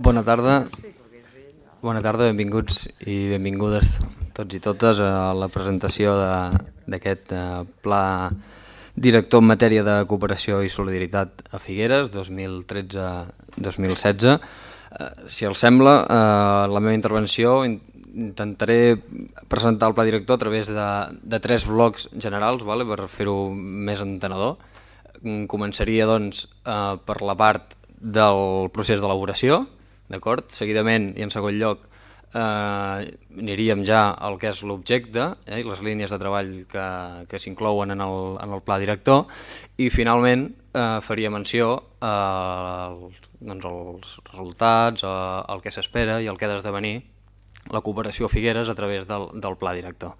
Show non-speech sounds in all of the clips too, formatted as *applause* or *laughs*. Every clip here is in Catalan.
Bona tarda. Bona tarda, benvinguts i benvingudes tots i totes a la presentació d'aquest uh, pla director en matèria de cooperació i solidaritat a Figueres 2013-2016. Uh, si els sembla, uh, la meva intervenció intentaré presentar el pla director a través de, de tres blocs generals vale, per fer-ho més entenedor. Començaria doncs, per la part del procés d'elaboració, d'acord? Seguidament i en segon lloc eh, aniríem ja al que és l'objecte eh, i les línies de treball que, que s'inclouen en, el, en el pla director i finalment eh, faria menció eh, doncs, els resultats, a, al que s'espera i el que ha d'esdevenir la cooperació Figueres a través del, del pla director.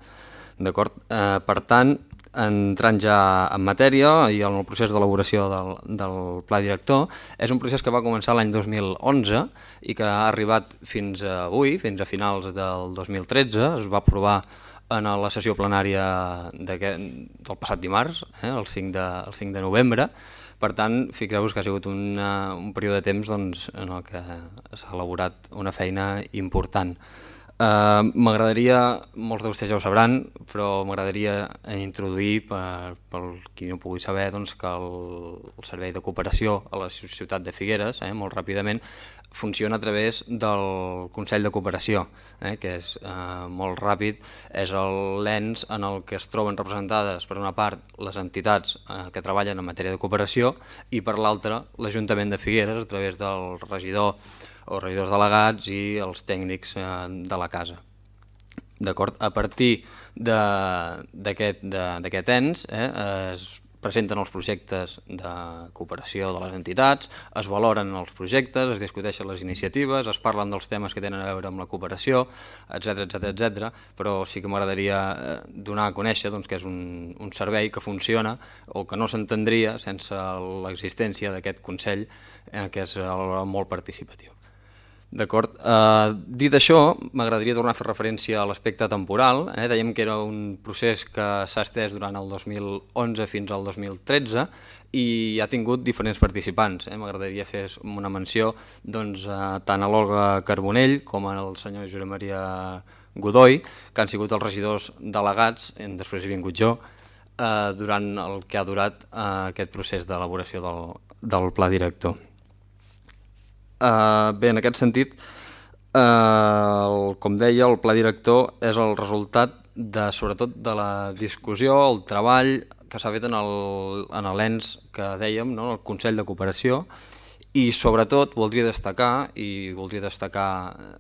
D'acord? Eh, per tant, entrant ja en matèria i en el procés d'elaboració del, del pla director, és un procés que va començar l'any 2011 i que ha arribat fins avui, fins a finals del 2013, es va aprovar en la sessió plenària del passat dimarts, eh, el, 5 de, el 5 de novembre, per tant, fixeu-vos que ha sigut una, un període de temps doncs, en el que s'ha elaborat una feina important. Uh, m'agradaria, molts de vostès ja ho sabran, però m'agradaria introduir, per, per qui no pugui saber, doncs, que el, el Servei de Cooperació a la ciutat de Figueres, eh, molt ràpidament, funciona a través del Consell de Cooperació, eh, que és eh, molt ràpid, és l'ens en el que es troben representades per una part les entitats eh, que treballen en matèria de cooperació i per l'altra l'Ajuntament de Figueres a través del regidor o regidors delegats i els tècnics eh, de la casa. D'acord? A partir d'aquest ens eh, es presenten els projectes de cooperació de les entitats, es valoren els projectes, es discuteixen les iniciatives, es parlen dels temes que tenen a veure amb la cooperació, etc etc etc. però sí que m'agradaria eh, donar a conèixer doncs, que és un, un servei que funciona o que no s'entendria sense l'existència d'aquest Consell eh, que és molt participatiu. D'acord. Uh, dit això, m'agradaria tornar a fer referència a l'aspecte temporal. Eh? Dèiem que era un procés que s'ha estès durant el 2011 fins al 2013 i ha tingut diferents participants. Eh? M'agradaria fer una menció doncs, uh, tant a l'Olga Carbonell com al senyor Josep Maria Godoy, que han sigut els regidors delegats, després he vingut jo, eh, durant el que ha durat eh, aquest procés d'elaboració del, del pla director. Uh, bé, en aquest sentit, uh, el, com deia, el pla director és el resultat de, sobretot de la discussió, el treball que s'ha fet en l'ENS que dèiem, no? el Consell de Cooperació, i sobretot voldria destacar, i voldria destacar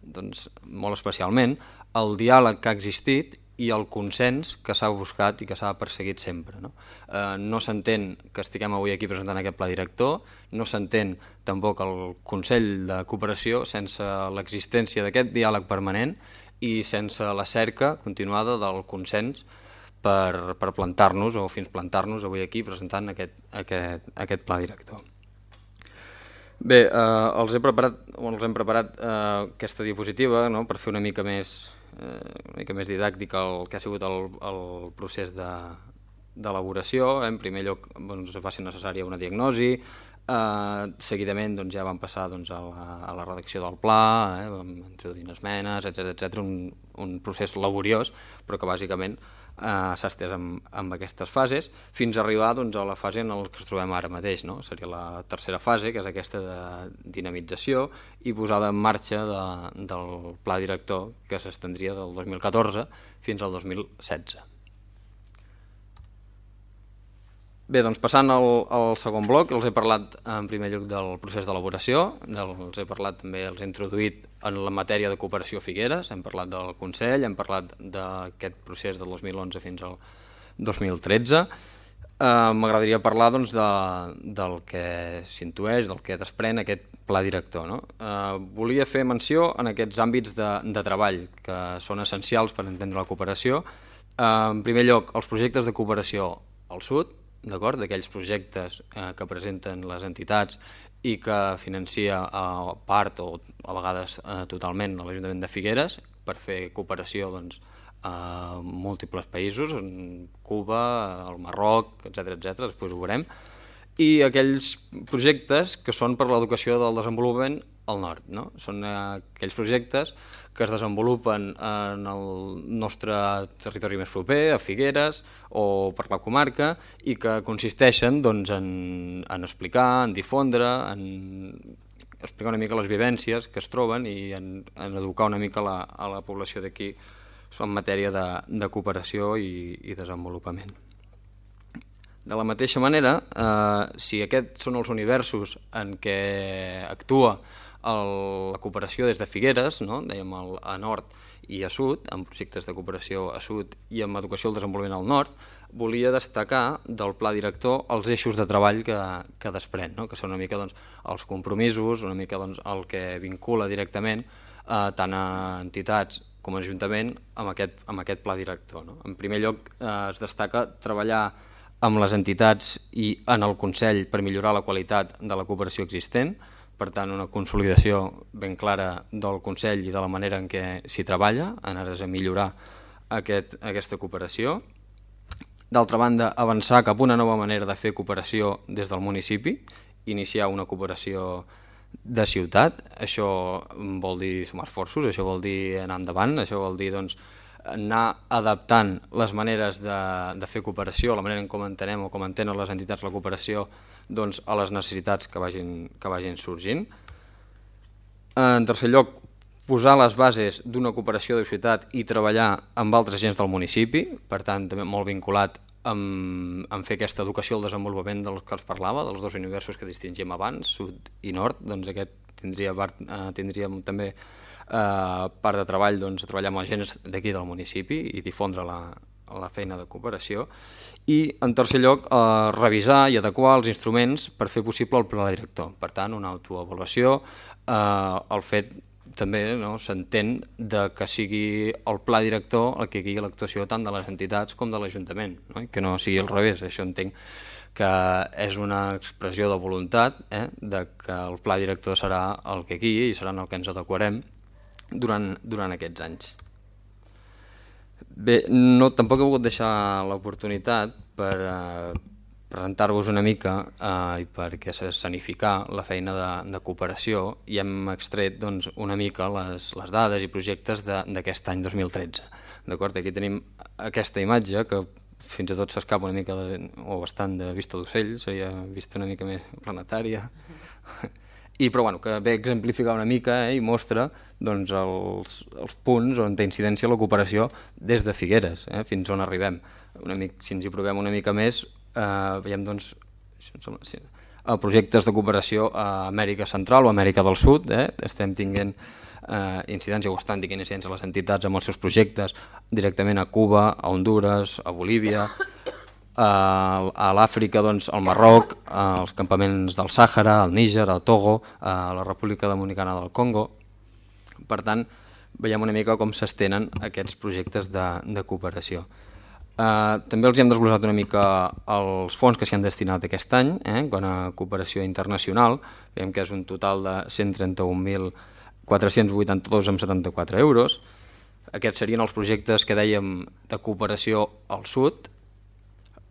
doncs, molt especialment, el diàleg que ha existit i el consens que s'ha buscat i que s'ha perseguit sempre. No, eh, no s'entén que estiguem avui aquí presentant aquest pla director, no s'entén tampoc el Consell de Cooperació sense l'existència d'aquest diàleg permanent i sense la cerca continuada del consens per, per plantar-nos o fins plantar-nos avui aquí presentant aquest, aquest, aquest pla director. Bé, eh, els he preparat, els hem preparat eh, aquesta diapositiva no, per fer una mica més una mica més didàctic el que ha sigut el, el procés d'elaboració. De, en primer lloc doncs, va ser necessària una diagnosi, eh, seguidament doncs, ja vam passar doncs, a, la, a la redacció del pla, eh, vam introduir esmenes, etc etc un, un procés laboriós, però que bàsicament s'ha estès amb, amb aquestes fases fins a arribar doncs, a la fase en què ens trobem ara mateix. No? Seria la tercera fase, que és aquesta de dinamització i posada en marxa de, del pla director que s'estendria del 2014 fins al 2016. Bé, doncs passant al, al segon bloc, els he parlat en primer lloc del procés d'elaboració, els he parlat també, els he introduït en la matèria de cooperació Figueres, hem parlat del Consell, hem parlat d'aquest procés del 2011 fins al 2013. Eh, M'agradaria parlar doncs, de, del que s'intueix, del que desprèn aquest pla director. No? Eh, volia fer menció en aquests àmbits de, de treball que són essencials per entendre la cooperació. Eh, en primer lloc, els projectes de cooperació al sud, d'acord d'aquells projectes eh, que presenten les entitats i que financia a part o a vegades eh, totalment l'Ajuntament de Figueres per fer cooperació doncs, a múltiples països, Cuba, el Marroc, etc etc. després ho veurem, i aquells projectes que són per l'educació del desenvolupament al nord. No? Són aquells projectes que es desenvolupen en el nostre territori més proper, a Figueres o per la comarca, i que consisteixen doncs, en, en explicar, en difondre, en explicar una mica les vivències que es troben i en, en educar una mica la, a la població d'aquí en matèria de, de cooperació i, i desenvolupament. De la mateixa manera, eh, si aquests són els universos en què actua el, la cooperació des de Figueres, no? dèiem el, a nord i a sud, amb projectes de cooperació a sud i amb educació al desenvolupament al nord, volia destacar del pla director els eixos de treball que, que desprèn, no? que són una mica doncs, els compromisos, una mica doncs, el que vincula directament eh, tant a entitats com a Ajuntament amb aquest, amb aquest pla director. No? En primer lloc eh, es destaca treballar amb les entitats i en el Consell per millorar la qualitat de la cooperació existent, per tant una consolidació ben clara del Consell i de la manera en què s'hi treballa, en ares a millorar aquest, aquesta cooperació. D'altra banda, avançar cap a una nova manera de fer cooperació des del municipi, iniciar una cooperació de ciutat, això vol dir sumar esforços, això vol dir anar endavant, això vol dir doncs, anar adaptant les maneres de, de fer cooperació, la manera en com entenem o com entenen les entitats la cooperació doncs, a les necessitats que vagin, que vagin sorgint. En tercer lloc, posar les bases d'una cooperació de ciutat i treballar amb altres gens del municipi, per tant, també molt vinculat amb, amb fer aquesta educació al desenvolupament dels que els parlava, dels dos universos que distingim abans, sud i nord, doncs aquest tindria, eh, tindríem també eh, part de treball doncs, treballar amb agents d'aquí del municipi i difondre la, la feina de cooperació i en tercer lloc eh, revisar i adequar els instruments per fer possible el pla director. Per tant, una autoavaluació, eh, el fet també no, s'entén de que sigui el pla director el que guiï l'actuació tant de les entitats com de l'Ajuntament, no? que no sigui al revés, això entenc que és una expressió de voluntat eh, de que el pla director serà el que guiï i serà el que ens adequarem durant, durant aquests anys. Bé, no, tampoc he volgut deixar l'oportunitat per eh, presentar-vos una mica eh, i perquè s'escenificar la feina de, de cooperació i hem extret doncs, una mica les, les dades i projectes d'aquest any 2013. D'acord? Aquí tenim aquesta imatge que fins i tot s'escapa una mica de, o bastant de vista d'ocell, seria vista una mica més planetària. Uh -huh i però bueno, que ve a exemplificar una mica eh, i mostra doncs, els, els punts on té incidència la cooperació des de Figueres, eh, fins on arribem. Una mica, si ens hi provem una mica més, eh, veiem doncs, sí, projectes de cooperació a Amèrica Central o Amèrica del Sud, eh, estem tinguent eh, incidència o estan dient incidència les entitats amb els seus projectes directament a Cuba, a Honduras, a Bolívia, a l'Àfrica, doncs, al Marroc, als campaments del Sàhara, al Níger, al Togo, a la República Dominicana del Congo. Per tant, veiem una mica com s'estenen aquests projectes de, de cooperació. Eh, també els hem desglosat una mica els fons que s'hi han destinat aquest any, eh, quan a cooperació internacional, veiem que és un total de 131.482,74 euros. Aquests serien els projectes que dèiem de cooperació al sud,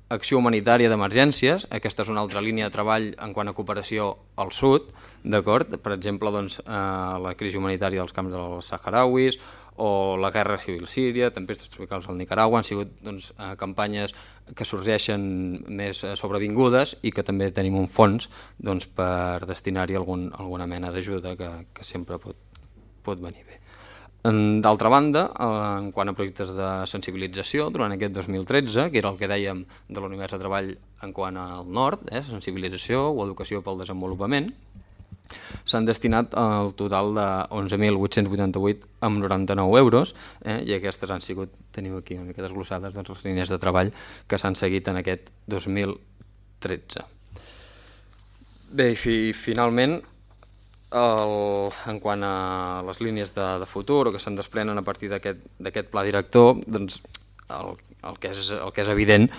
acció humanitària d'emergències, aquesta és una altra línia de treball en quant a cooperació al sud, d'acord? Per exemple, doncs, eh, la crisi humanitària dels camps dels saharauis o la guerra civil síria, tempestes tropicals al Nicaragua, han sigut doncs, eh, campanyes que sorgeixen més eh, sobrevingudes i que també tenim un fons doncs, per destinar-hi algun, alguna mena d'ajuda que, que sempre pot, pot venir bé. D'altra banda, en quant a projectes de sensibilització, durant aquest 2013, que era el que dèiem de l'univers de treball en quant al nord, eh, sensibilització o educació pel desenvolupament, s'han destinat al total de 11.888 amb 99 euros eh, i aquestes han sigut, teniu aquí una mica desglossades doncs, les línies de treball que s'han seguit en aquest 2013. Bé, i finalment el, en quant a les línies de, de futur o que se'n desprenen a partir d'aquest pla director, doncs el, el, que és, el que és evident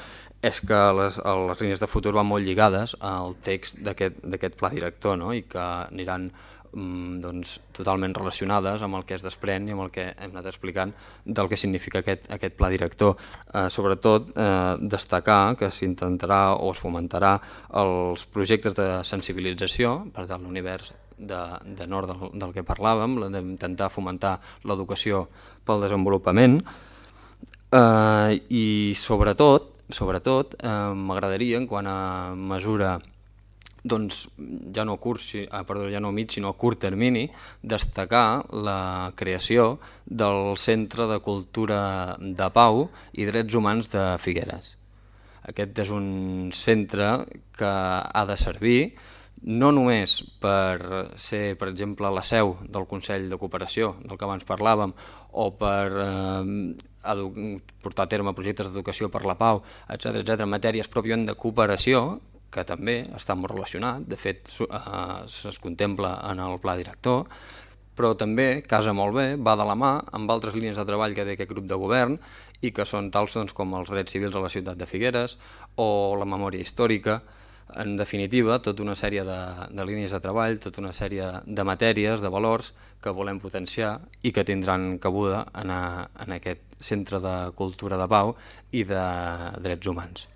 és que les, les línies de futur van molt lligades al text d'aquest pla director no? i que aniran mm, doncs, totalment relacionades amb el que es desprèn i amb el que hem anat explicant del que significa aquest, aquest pla director. Eh, sobretot eh, destacar que s'intentarà o es fomentarà els projectes de sensibilització per tant l'univers de, de nord del, del que parlàvem, d'intentar fomentar l'educació pel desenvolupament, eh, i sobretot, sobretot eh, m'agradaria, en quant a mesura doncs ja no curt, ah, perdó, ja no mig, sinó a curt termini, destacar la creació del Centre de Cultura de Pau i Drets Humans de Figueres. Aquest és un centre que ha de servir no només per ser, per exemple, la seu del Consell de Cooperació, del que abans parlàvem, o per eh, portar a terme projectes d'educació per la pau, etc etc, matèries pròpiament de cooperació, que també està molt relacionat, de fet eh, es contempla en el pla director, però també casa molt bé, va de la mà amb altres línies de treball que té aquest grup de govern i que són tals doncs, com els drets civils a la ciutat de Figueres o la memòria històrica, en definitiva, tota una sèrie de, de línies de treball, tota una sèrie de matèries, de valors que volem potenciar i que tindran cabuda en, a, en aquest centre de cultura de pau i de drets humans.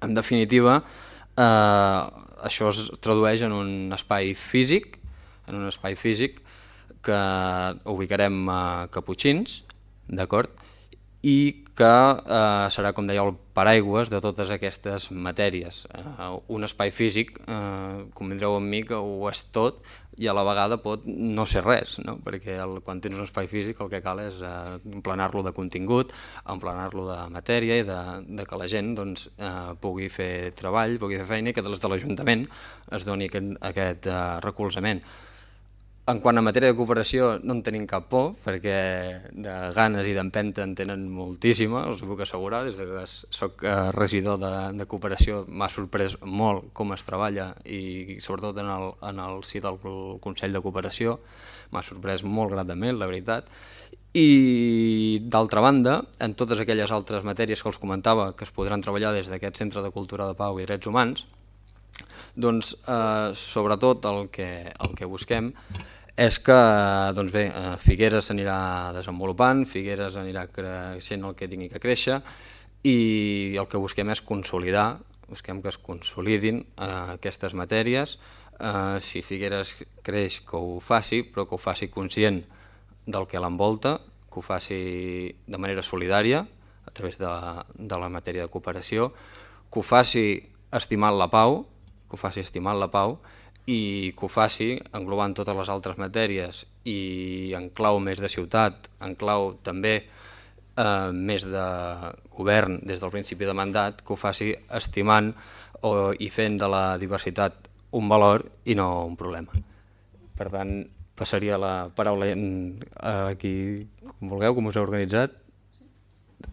En definitiva, eh, això es tradueix en un espai físic, en un espai físic que ubicarem a Caputxins, d'acord? i que eh, serà, com deia, el paraigües de totes aquestes matèries. Eh, un espai físic, eh, convindreu amb mi que ho és tot i a la vegada pot no ser res, no? perquè el, quan tens un espai físic el que cal és eh, emplenar-lo de contingut, emplenar-lo de matèria i de, de que la gent doncs, eh, pugui fer treball, pugui fer feina i que des de l'Ajuntament es doni aquest, aquest eh, recolzament. En quant a matèria de cooperació no en tenim cap por, perquè de ganes i d'empenta en tenen moltíssima, els puc assegurar, des de que soc eh, regidor de, de cooperació m'ha sorprès molt com es treballa i sobretot en el, en el si del Consell de Cooperació m'ha sorprès molt gratament, la veritat. I d'altra banda, en totes aquelles altres matèries que els comentava que es podran treballar des d'aquest Centre de Cultura de Pau i Drets Humans, doncs, eh, sobretot el que, el que busquem és que doncs bé, eh, Figueres s'anirà desenvolupant, Figueres anirà creixent el que tingui que créixer i el que busquem és consolidar, busquem que es consolidin eh, aquestes matèries, eh, si Figueres creix que ho faci, però que ho faci conscient del que l'envolta, que ho faci de manera solidària, a través de, de la matèria de cooperació, que ho faci estimant la pau, que ho faci estimant la pau i que ho faci englobant totes les altres matèries i en clau més de ciutat, en clau també eh, més de govern des del principi de mandat, que ho faci estimant o, i fent de la diversitat un valor i no un problema. Per tant, passaria la paraula a qui vulgueu, com us heu organitzat.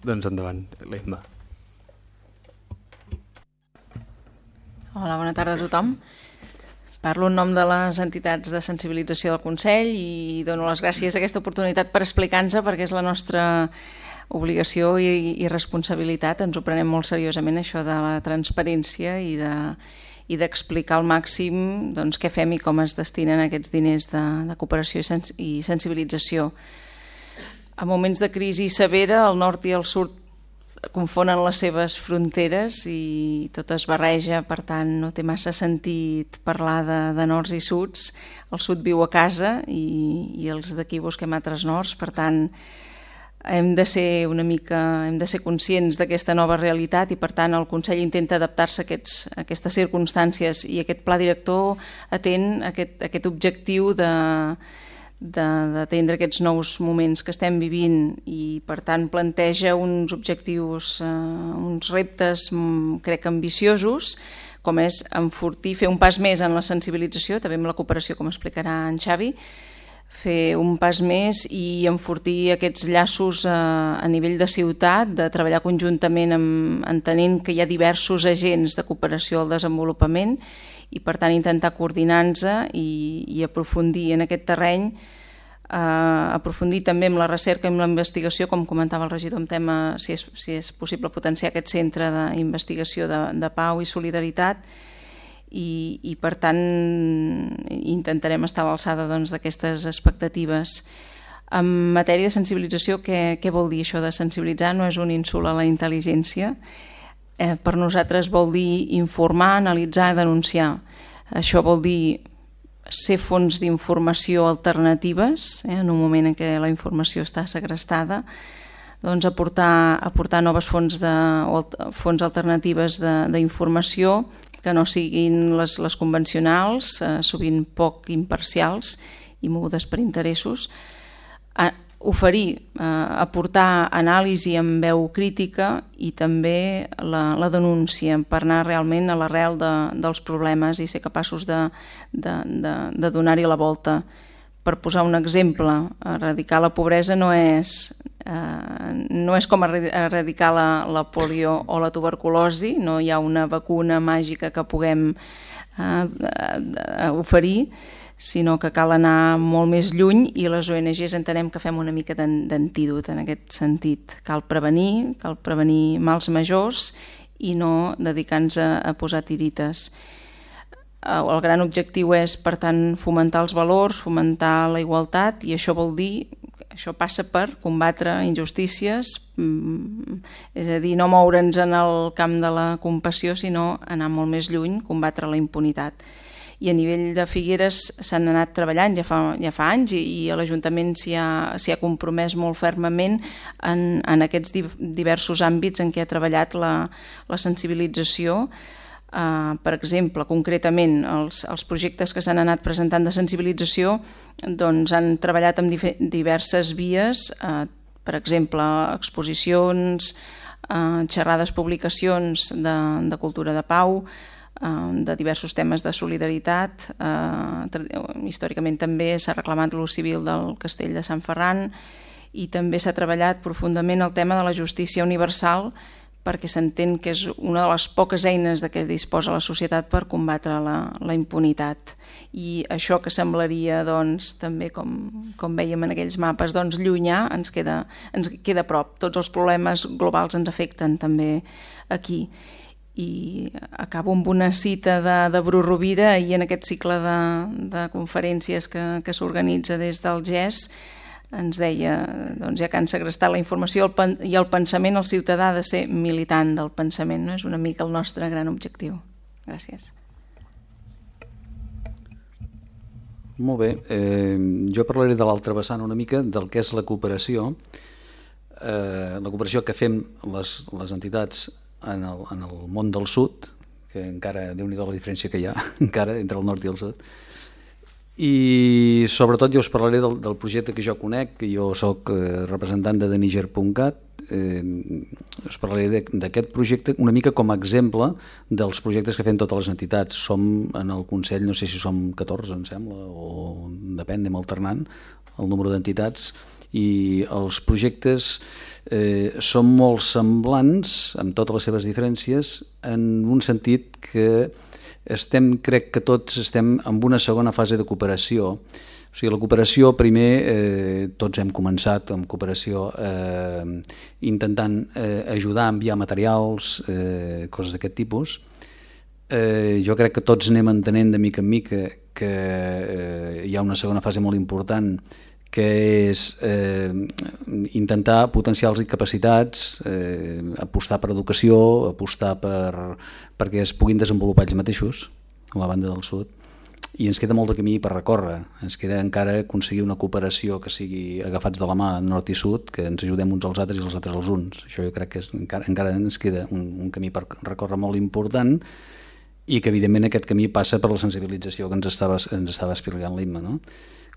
Doncs endavant, l'Emma. Hola, bona tarda a tothom. Parlo en nom de les entitats de sensibilització del Consell i dono les gràcies a aquesta oportunitat per explicar-nos perquè és la nostra obligació i, i responsabilitat. Ens ho prenem molt seriosament, això de la transparència i de i d'explicar al màxim doncs, què fem i com es destinen aquests diners de, de cooperació i, sens i sensibilització. A moments de crisi severa, el nord i el sud confonen les seves fronteres i tot es barreja, per tant no té massa sentit parlar de, de nords i suds. El sud viu a casa i, i els d'aquí busquem altres nords, per tant hem de ser una mica, hem de ser conscients d'aquesta nova realitat i per tant el Consell intenta adaptar-se a, a aquestes circumstàncies i aquest pla director atén aquest, aquest objectiu de d'atendre aquests nous moments que estem vivint i per tant planteja uns objectius, eh, uns reptes mm, crec ambiciosos com és enfortir, fer un pas més en la sensibilització, també amb la cooperació com explicarà en Xavi, fer un pas més i enfortir aquests llaços a, eh, a nivell de ciutat, de treballar conjuntament amb, entenent que hi ha diversos agents de cooperació al desenvolupament i per tant intentar coordinar-nos i, i aprofundir en aquest terreny eh, aprofundir també amb la recerca i amb la investigació, com comentava el regidor, amb tema si és, si és possible potenciar aquest centre d'investigació de, de pau i solidaritat i, i per tant intentarem estar a l'alçada doncs, d'aquestes doncs, expectatives. En matèria de sensibilització, què, què vol dir això de sensibilitzar? No és un insult a la intel·ligència, eh, per nosaltres vol dir informar, analitzar i denunciar. Això vol dir ser fons d'informació alternatives, eh, en un moment en què la informació està segrestada, doncs aportar, aportar noves fonts, de, fonts alternatives d'informació que no siguin les, les convencionals, eh, sovint poc imparcials i mogudes per interessos, oferir, eh, aportar anàlisi amb veu crítica i també la, la denúncia per anar realment a l'arrel de, dels problemes i ser capaços de, de, de, de donar-hi la volta. Per posar un exemple, erradicar la pobresa no és, eh, no és com erradicar la, la polio o la tuberculosi, no hi ha una vacuna màgica que puguem eh, eh, oferir, sinó que cal anar molt més lluny i les ONGs entenem que fem una mica d'antídot en aquest sentit. Cal prevenir, cal prevenir mals majors i no dedicar-nos a, a posar tirites. El gran objectiu és, per tant, fomentar els valors, fomentar la igualtat i això vol dir això passa per combatre injustícies, mm, és a dir, no moure'ns en el camp de la compassió, sinó anar molt més lluny, combatre la impunitat i a nivell de Figueres s'han anat treballant ja fa, ja fa anys i, i l'Ajuntament s'hi ha, ha compromès molt fermament en, en aquests diversos àmbits en què ha treballat la, la sensibilització. Uh, per exemple, concretament, els, els projectes que s'han anat presentant de sensibilització doncs, han treballat amb diverses vies, uh, per exemple, exposicions, uh, xerrades, publicacions de, de cultura de pau, Eh, de diversos temes de solidaritat. Eh, històricament també s'ha reclamat l'ús civil del castell de Sant Ferran i també s'ha treballat profundament el tema de la justícia universal perquè s'entén que és una de les poques eines de què disposa la societat per combatre la, la impunitat. I això que semblaria, doncs, també com, com veiem en aquells mapes, doncs, llunyà, ens queda, ens queda a prop. Tots els problemes globals ens afecten també aquí i acabo amb una cita de, de Bru Rovira i en aquest cicle de, de conferències que, que s'organitza des del GES ens deia, doncs ja que han segrestat la informació el pen, i el pensament, el ciutadà ha de ser militant del pensament, no? és una mica el nostre gran objectiu. Gràcies. Molt bé, eh, jo parlaré de l'altra vessant una mica del que és la cooperació, eh, la cooperació que fem les, les entitats en el, en el món del sud, que encara, déu nhi la diferència que hi ha *laughs* encara entre el nord i el sud, i sobretot jo us parlaré del, del projecte que jo conec, que jo sóc eh, representant de Deniger.cat, eh, us parlaré d'aquest projecte una mica com a exemple dels projectes que fem totes les entitats. Som en el Consell, no sé si som 14, em sembla, o depèn, anem alternant el número d'entitats, i els projectes eh, són molt semblants, amb totes les seves diferències, en un sentit que estem, crec que tots estem en una segona fase de cooperació. O sigui, la cooperació, primer, eh, tots hem començat amb cooperació eh, intentant eh, ajudar a enviar materials, eh, coses d'aquest tipus. Eh, jo crec que tots anem entenent de mica en mica que eh, hi ha una segona fase molt important que és eh, intentar potenciar les capacitats, eh, apostar per educació, apostar per, perquè es puguin desenvolupar ells mateixos a la banda del sud i ens queda molt de camí per recórrer. Ens queda encara aconseguir una cooperació que sigui agafats de la mà nord i sud, que ens ajudem uns als altres i els altres als uns. Això jo crec que és, encara, encara ens queda un, un camí per recórrer molt important i que evidentment aquest camí passa per la sensibilització que ens estava, ens estava explicant l'Imma. No?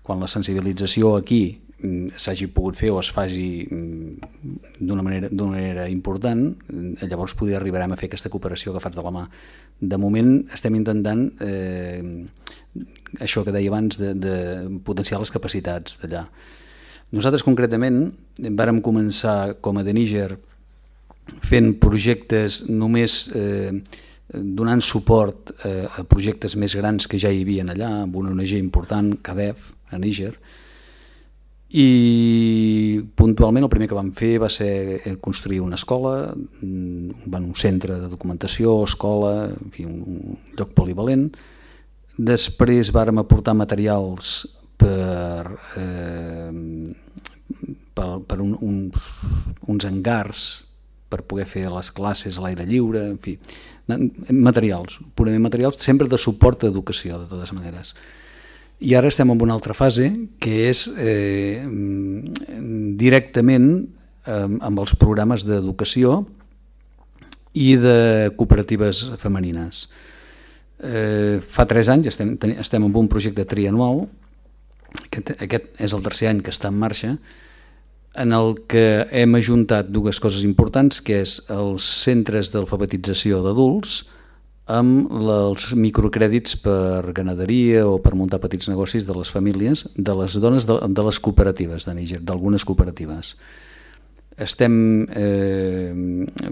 Quan la sensibilització aquí mm, s'hagi pogut fer o es faci mm, d'una manera, manera important, eh, llavors podria arribarem a fer aquesta cooperació agafats de la mà. De moment estem intentant eh, això que deia abans de, de potenciar les capacitats d'allà. Nosaltres concretament vàrem començar com a de Níger fent projectes només eh, donant suport eh, a projectes més grans que ja hi havia allà, amb una ONG important, CADEF, a Níger, i puntualment el primer que vam fer va ser construir una escola, mm, un centre de documentació, escola, en fi, un lloc polivalent. Després vàrem aportar materials per, eh, per, per un, uns, uns hangars per poder fer les classes a l'aire lliure, en fi, materials, purament materials, sempre de suport a educació, de totes maneres. I ara estem en una altra fase, que és eh, directament eh, amb els programes d'educació i de cooperatives femenines. Eh, fa tres anys estem, estem en un projecte trianual, aquest, aquest és el tercer any que està en marxa, en el que hem ajuntat dues coses importants, que és els centres d'alfabetització d'adults amb els microcrèdits per ganaderia o per muntar petits negocis de les famílies de les dones de, de les cooperatives de Níger, d'algunes cooperatives. Estem eh,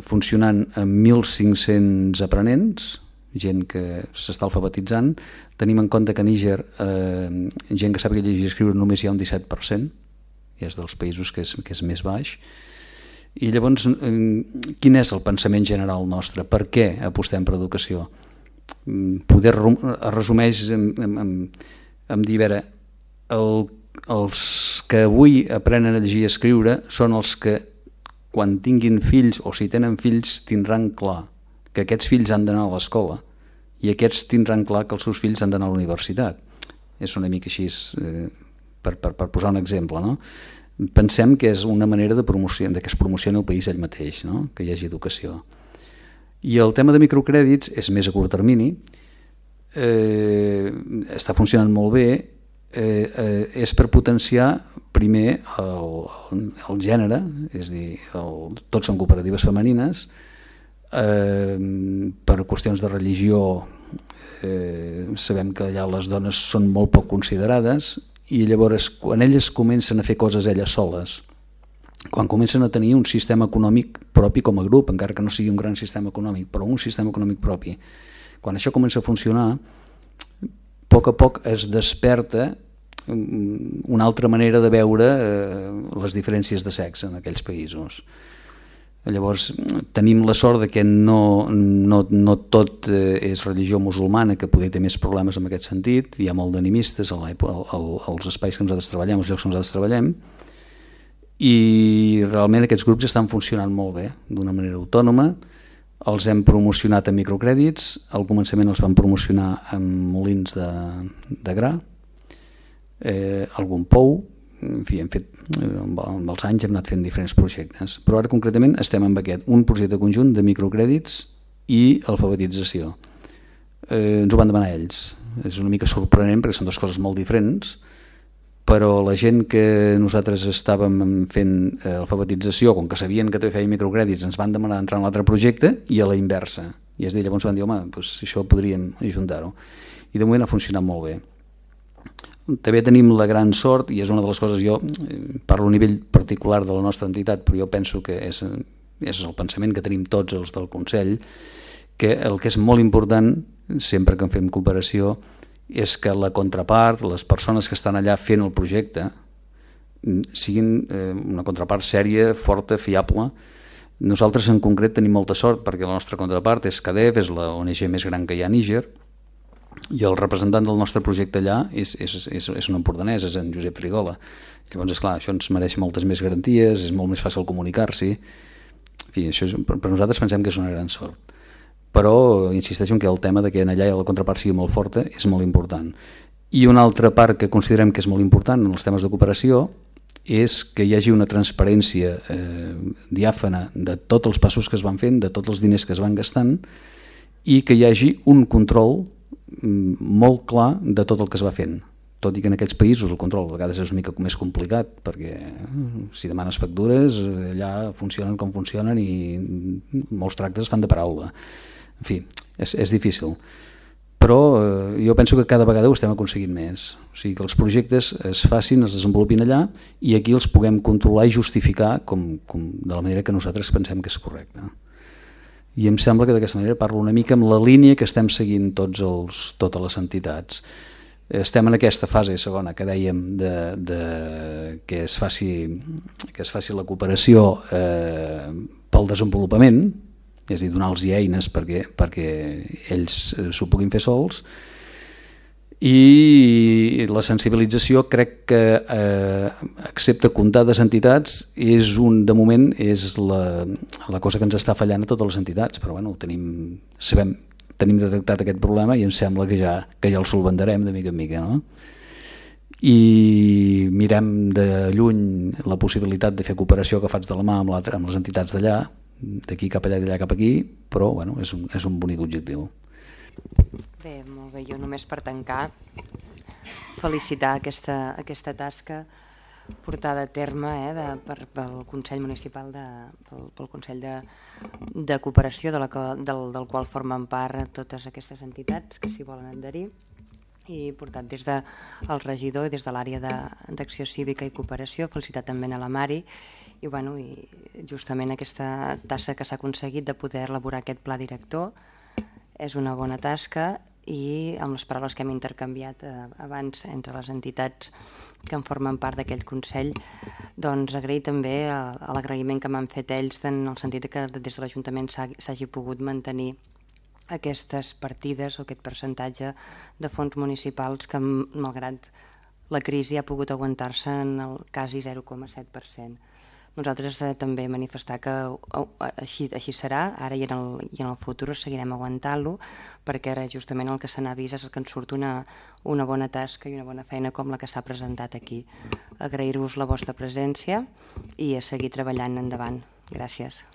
funcionant amb 1.500 aprenents, gent que s'està alfabetitzant. Tenim en compte que a Níger eh, gent que sap llegir i escriure només hi ha un 17%, i és dels països que és, que és més baix. I llavors, eh, quin és el pensament general nostre? Per què apostem per educació? Mm, poder resumeix en, en, en, en dir, a veure, el, els que avui aprenen a llegir i escriure són els que quan tinguin fills o si tenen fills tindran clar que aquests fills han d'anar a l'escola i aquests tindran clar que els seus fills han d'anar a la universitat. És una mica així, eh, per, per, per posar un exemple, no? Pensem que és una manera de, promoció, de que es promocioni el país ell mateix, no? que hi hagi educació. I el tema de microcrèdits és més a curt termini, eh, està funcionant molt bé, eh, eh, és per potenciar primer el, el, el gènere, és a dir, el, tots són cooperatives femenines, eh, per qüestions de religió eh, sabem que allà les dones són molt poc considerades i llavors quan elles comencen a fer coses elles soles, quan comencen a tenir un sistema econòmic propi com a grup, encara que no sigui un gran sistema econòmic, però un sistema econòmic propi, quan això comença a funcionar, a poc a poc es desperta mm, una altra manera de veure eh, les diferències de sexe en aquells països. Llavors tenim la sort de que no, no, no tot eh, és religió musulmana, que poder té més problemes en aquest sentit, hi ha molt d'animistes als espais que nosaltres treballem, als llocs que nosaltres treballem, i realment aquests grups estan funcionant molt bé, d'una manera autònoma, els hem promocionat en microcrèdits, al començament els vam promocionar amb molins de, de gra, eh, algun pou, en fi, hem fet, eh, amb els anys hem anat fent diferents projectes, però ara concretament estem amb aquest, un projecte conjunt de microcrèdits i alfabetització. Eh, ens ho van demanar ells. És una mica sorprenent perquè són dues coses molt diferents, però la gent que nosaltres estàvem fent eh, alfabetització, com que sabien que també feia microcrèdits, ens van demanar entrar en l'altre projecte i a la inversa. I és dir, llavors van dir, home, doncs això podríem ajuntar-ho. I de moment ha funcionat molt bé també tenim la gran sort, i és una de les coses, jo eh, parlo a nivell particular de la nostra entitat, però jo penso que és, és el pensament que tenim tots els del Consell, que el que és molt important, sempre que en fem cooperació, és que la contrapart, les persones que estan allà fent el projecte, siguin eh, una contrapart sèria, forta, fiable. Nosaltres en concret tenim molta sort perquè la nostra contrapart és CADEF, és la ONG més gran que hi ha a Níger, i el representant del nostre projecte allà és, és, és, és un empordanès, és en Josep Frigola. Llavors, esclar, això ens mereix moltes més garanties, és molt més fàcil comunicar-s'hi. En fi, això és, per, per nosaltres pensem que és una gran sort. Però insisteixo en que el tema de que en allà la contrapart sigui molt forta és molt important. I una altra part que considerem que és molt important en els temes de cooperació és que hi hagi una transparència eh, diàfana de tots els passos que es van fent, de tots els diners que es van gastant i que hi hagi un control molt clar de tot el que es va fent. Tot i que en aquests països el control a vegades és una mica més complicat perquè mm, si demanes factures allà funcionen com funcionen i molts tractes es fan de paraula. En fi, és, és difícil. Però eh, jo penso que cada vegada ho estem aconseguint més. O sigui que els projectes es facin, es desenvolupin allà i aquí els puguem controlar i justificar com, com de la manera que nosaltres pensem que és correcta i em sembla que d'aquesta manera parlo una mica amb la línia que estem seguint tots els, totes les entitats. Estem en aquesta fase segona que dèiem de, de que, es faci, que es faci la cooperació eh, pel desenvolupament, és a dir, donar-los eines perquè, perquè ells eh, s'ho puguin fer sols, i la sensibilització crec que eh, excepte comptades entitats és un, de moment és la, la cosa que ens està fallant a totes les entitats però bueno, tenim, sabem, tenim detectat aquest problema i em sembla que ja, que ja el solventarem de mica en mica no? i mirem de lluny la possibilitat de fer cooperació que faig de la mà amb, amb les entitats d'allà, d'aquí cap allà i d'allà cap aquí, però bueno, és, un, és un bonic objectiu. Bé, molt bé, jo només per tancar felicitar aquesta, aquesta tasca portada a terme eh, de, per, pel Consell Municipal, de, pel, pel Consell de, de Cooperació de la, del, del qual formen part totes aquestes entitats que s'hi volen adherir i portat des del de regidor i des de l'àrea d'acció cívica i cooperació, felicitat també a la Mari. I, bueno, i justament aquesta tasca que s'ha aconseguit de poder elaborar aquest pla director és una bona tasca i amb les paraules que hem intercanviat eh, abans entre les entitats que en formen part d'aquell Consell, doncs agrair també l'agraïment que m'han fet ells en el sentit que des de l'Ajuntament s'hagi pogut mantenir aquestes partides o aquest percentatge de fons municipals que, malgrat la crisi, ha pogut aguantar-se en el quasi 0,7% nosaltres eh, també manifestar que oh, així, així serà, ara i en el, i en el futur seguirem aguantant-lo, perquè ara justament el que se n'ha vist és que ens surt una, una bona tasca i una bona feina com la que s'ha presentat aquí. Agrair-vos la vostra presència i a seguir treballant endavant. Gràcies.